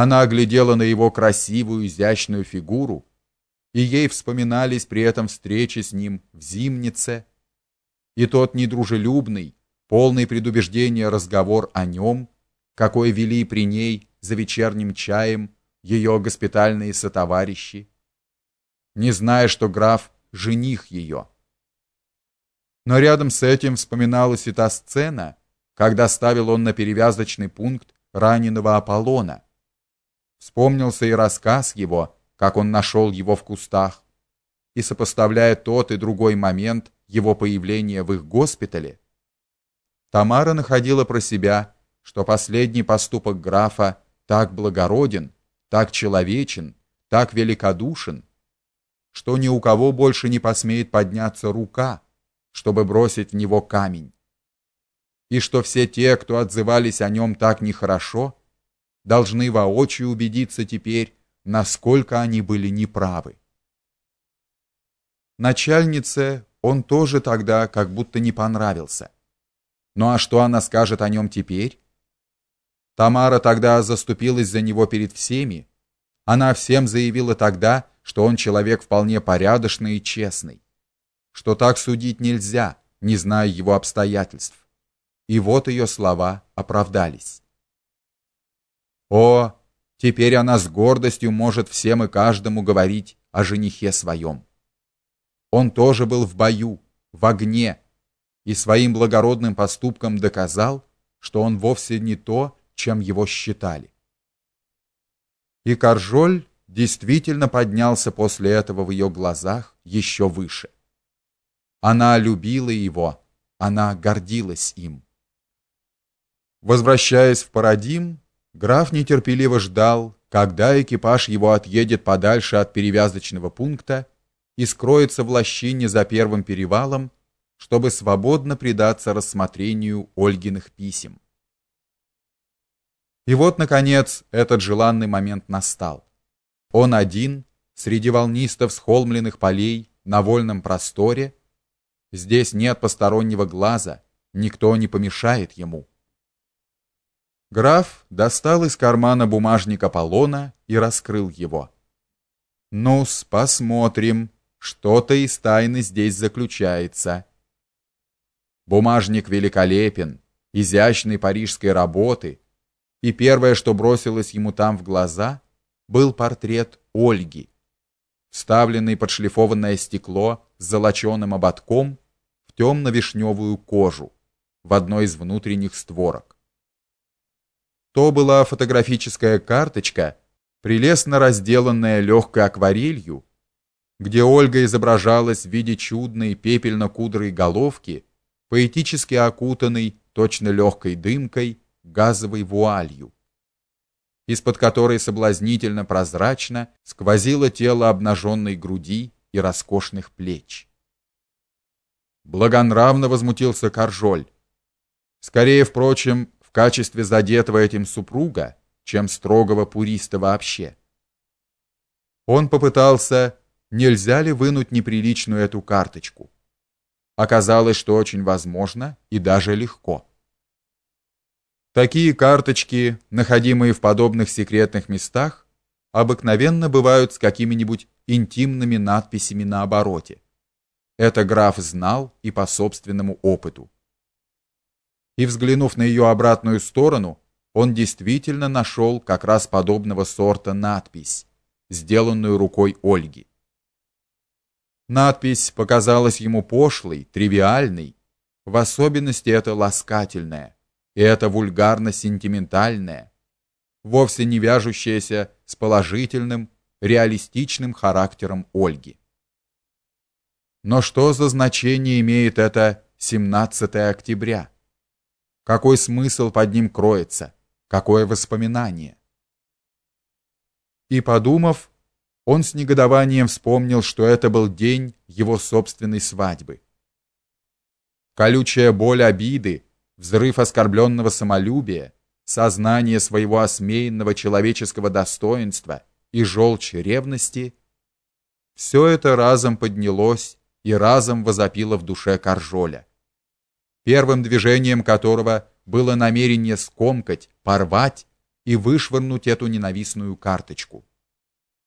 Она оглядела на его красивую, изящную фигуру, и ей вспоминались при этом встречи с ним в Зимнице, и тот недружелюбный, полный предубеждения разговор о нем, какой вели при ней за вечерним чаем ее госпитальные сотоварищи, не зная, что граф жених ее. Но рядом с этим вспоминалась и та сцена, когда ставил он на перевязочный пункт раненого Аполлона. Вспомнился и рассказ его, как он нашел его в кустах, и сопоставляя тот и другой момент его появления в их госпитале, Тамара находила про себя, что последний поступок графа так благороден, так человечен, так великодушен, что ни у кого больше не посмеет подняться рука, чтобы бросить в него камень. И что все те, кто отзывались о нем так нехорошо, должны воочию убедиться теперь, насколько они были неправы. Начальнице он тоже тогда как будто не понравился. Ну а что она скажет о нем теперь? Тамара тогда заступилась за него перед всеми. Она всем заявила тогда, что он человек вполне порядочный и честный, что так судить нельзя, не зная его обстоятельств. И вот ее слова оправдались. О, теперь она с гордостью может всем и каждому говорить о женихе своем. Он тоже был в бою, в огне, и своим благородным поступком доказал, что он вовсе не то, чем его считали. И Каржоль действительно поднялся после этого в ее глазах еще выше. Она любила его, она гордилась им. Возвращаясь в Парадим, граф нетерпеливо ждал, когда экипаж его отъедет подальше от перевязочного пункта и скроется в лощине за первым перевалом, чтобы свободно предаться рассмотрению Ольгиных писем. И вот, наконец, этот желанный момент настал. Он один, среди волнисто всхолмленных полей, на вольном просторе. Здесь нет постороннего глаза, никто не помешает ему. Граф достал из кармана бумажник Аполлона и раскрыл его. Ну-с, посмотрим, что-то из тайны здесь заключается. Бумажник великолепен, изящной парижской работы, и первое, что бросилось ему там в глаза, был портрет Ольги, вставленный под шлифованное стекло с золоченым ободком в темно-вишневую кожу в одной из внутренних створок. То была фотографическая карточка, прелестно разделанная легкой акварелью, где Ольга изображалась в виде чудной пепельно-кудрой головки, поэтически окутанной точно легкой дымкой газовой вуалью, из-под которой соблазнительно прозрачно сквозило тело обнаженной груди и роскошных плеч. Благонравно возмутился Каржоль. Скорее, впрочем, качестве задетого этим супруга, чем строгого пуриста вообще. Он попытался, нельзя ли вынуть неприличную эту карточку. Оказалось, что очень возможно и даже легко. Такие карточки, находимые в подобных секретных местах, обыкновенно бывают с какими-нибудь интимными надписями на обороте. Это граф знал и по собственному опыту. И взглянув на ее обратную сторону, он действительно нашел как раз подобного сорта надпись, сделанную рукой Ольги. Надпись показалась ему пошлой, тривиальной, в особенности это ласкательное и это вульгарно-сентиментальное, вовсе не вяжущееся с положительным, реалистичным характером Ольги. Но что за значение имеет это 17 октября? Какой смысл под ним кроется? Какое воспоминание? И подумав, он с негодованием вспомнил, что это был день его собственной свадьбы. Колючая боль обиды взрыв оскорбленного самолюбия, сознание своего осмеянного человеческого достоинства и желчь ревности все это разом поднялось и разом возопило в душе Каржоля. Первым движением которого было намерение скомкать, порвать и вышвырнуть эту ненавистную карточку.